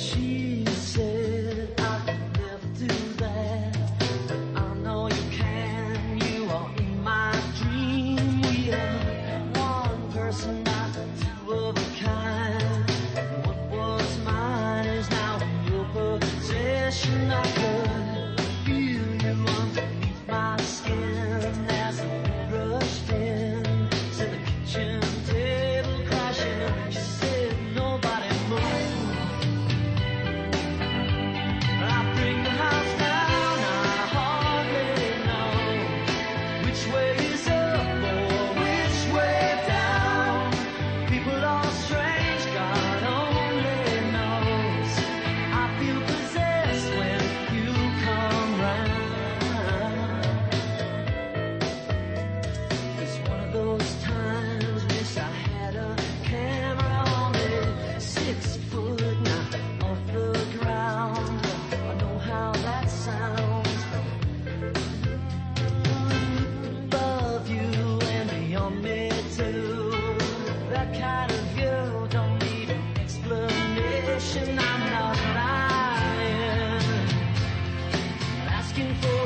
she i'm not asking for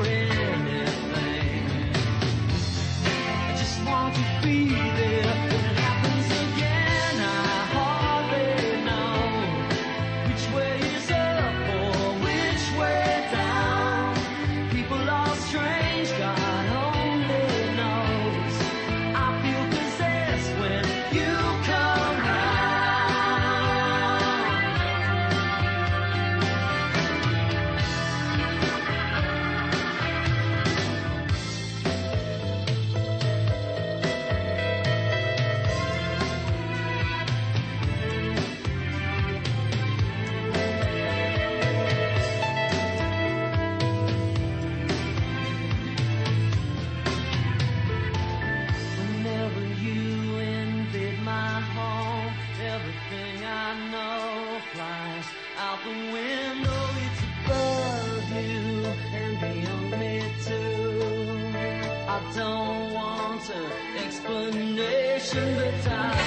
don't want an explanation, but I